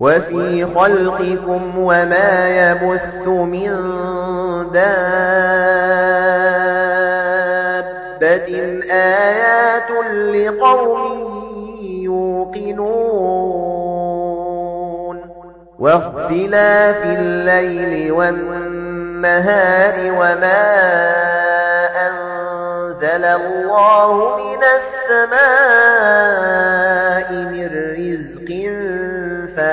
وفي خلقكم وما يبث من دابة. آيات لقوم يوقنون. واختلاف الليل والنهار وما أنزل الله من السماء من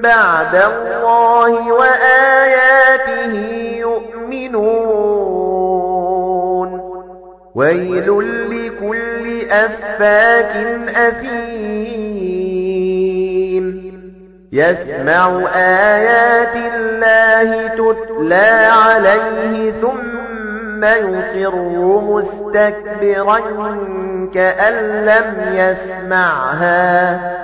بعد الله وآياته يؤمنون. ويل لكل أفاك أثيم. يسمع آيات الله تتلى عليه ثم يصر مستكبرا كأن لم يسمعها.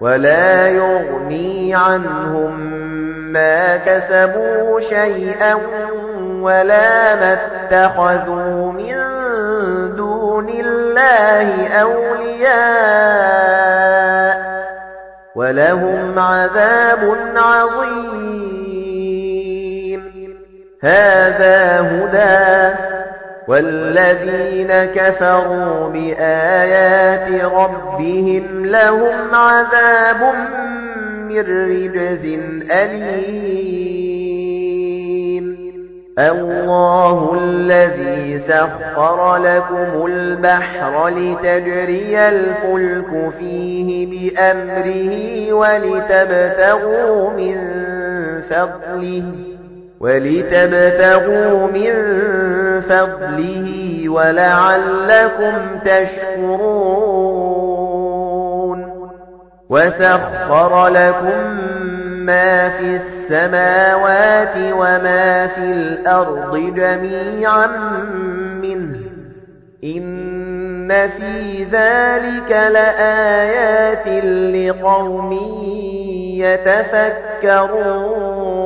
ولا يغني عنهم ما كسبوا شيئا ولا ما اتخذوا من دون الله أولياء ولهم عذاب عظيم هذا هدى والذين كفروا بآيات ربهم لهم عذاب من رجز أليم. الله الذي سخر لكم البحر لتجري الفلك فيه بأمره ولتبتغوا من فضله ولتبتغوا من فضله ولعلكم تشكرون. وسخر لكم ما في السماوات وما في الأرض جميعا منه. إن في ذلك لآيات لقوم يتفكرون.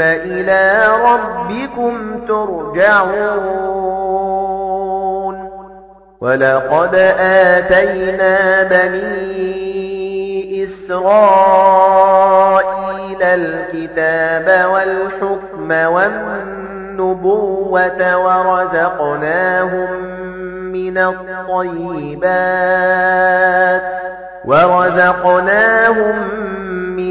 إلى ربكم ترجعون. ولقد آتينا بني إسرائيل الكتاب والحكم والنبوة ورزقناهم من الطيبات ورزقناهم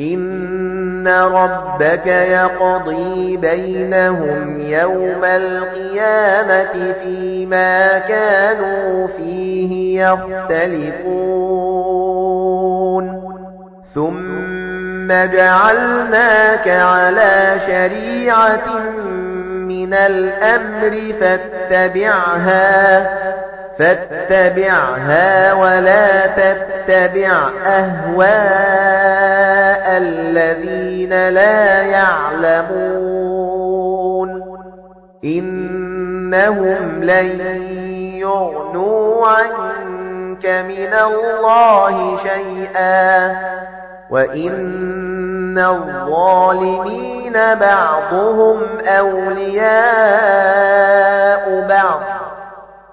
إن ربك يقضي بينهم يوم القيامة فيما كانوا فيه يختلفون ثم جعلناك على شريعة من الأمر فاتبعها فاتبعها ولا تتبع أهواء الذين لا يعلمون. إنهم لن يغنوا عنك من الله شيئا. وَإِنَّ الظَّالِمِينَ بَعْضُهُمْ أَوْلِيَاءُ بَعْضٍ.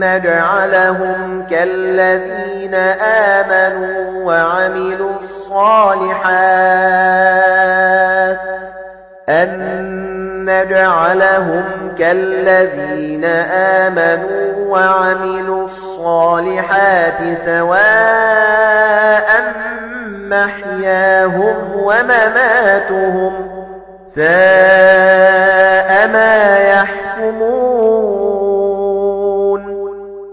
نَّجْعَلَهُمْ كَالَّذِينَ آمَنُوا وَعَمِلُوا الصَّالِحَاتِ أَن نَّجْعَلَهُمْ كَالَّذِينَ آمَنُوا وَعَمِلُوا الصَّالِحَاتِ سَوَاءً مَحْيَاهُمْ وَمَمَاتُهُمْ سَاءَ مَا يَحْكُمُونَ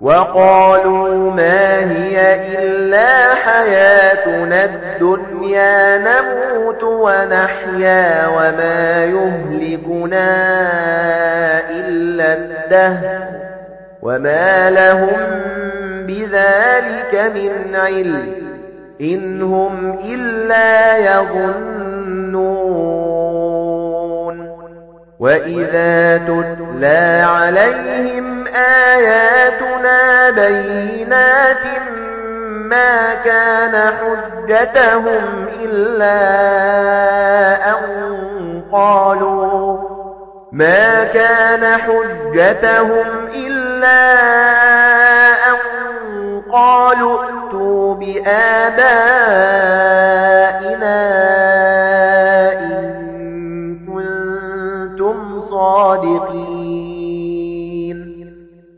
وَقَالُوا مَا هِيَ إِلَّا حَيَاتُنَا الدُّنْيَا نَمُوتُ وَنَحْيَا وَمَا يُهْلِكُنَا إِلَّا الدَّهْرُ وَمَا لَهُم بِذَلِكَ مِنْ عِلْمٍ إِنْ هُمْ إِلَّا يَظُنُّونَ. وَإِذَا تُتْلَى عَلَيْهِمْ آيَاتُنَا بَيِّنَاتٍ مَا كَانَ حُجَّتَهُمْ إِلَّا أَن قَالُوا مَا كَانَ حُجَّتَهُمْ إِلَّا أَن قَالُوا ائْتُوا بِآبَائِنَا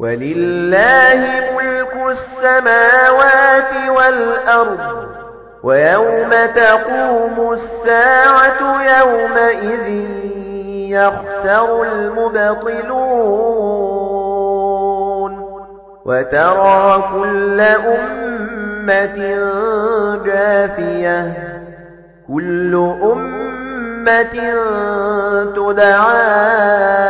ولله ملك السماوات والأرض ويوم تقوم الساعة يومئذ يخسر المبطلون وترى كل أمة جاثية كل أمة تُدْعَىٰ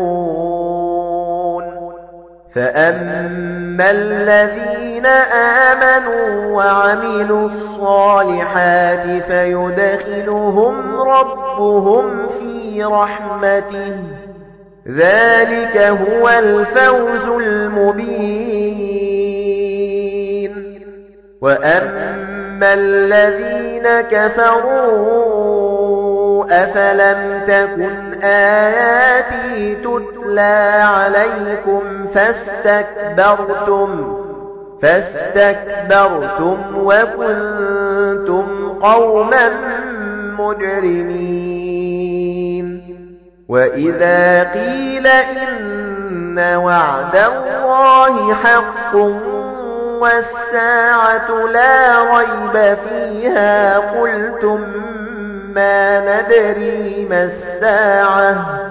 فَأَمَّا الَّذِينَ آمَنُوا وَعَمِلُوا الصَّالِحَاتِ فَيُدْخِلُهُمْ رَبُّهُمْ فِي رَحْمَتِهِ ذَلِكَ هُوَ الْفَوْزُ الْمُبِينُ وَأَمَّا الَّذِينَ كَفَرُوا أَفَلَمْ تَكُنْ آيَاتِي تُتْلَى عَلَيْكُمْ فَاسْتَكْبَرْتُمْ فَاسْتَكْبَرْتُمْ وَكُنْتُمْ قَوْمًا مُجْرِمِينَ. وَإِذَا قِيلَ إِنَّ وَعْدَ اللَّهِ حَقٌّ وَالسَّاعَةُ لَا رَيْبَ فِيهَا قُلْتُمْ مَا نَدْرِي مَا السَّاعَةُ.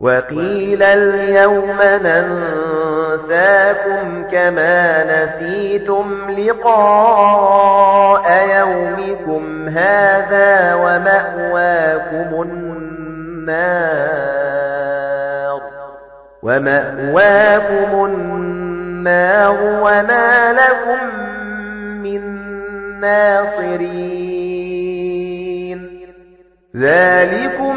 وَقِيلَ الْيَوْمَ نَنسَاكُمْ كَمَا نَسِيتُمْ لِقَاءَ يَوْمِكُمْ هَذَا وَمَأْوَاكُمُ النَّارُ وَمَأْوَاكُمُ النَّارُ وَمَا لَكُمْ مِنْ نَاصِرِينَ ذَلِكُمْ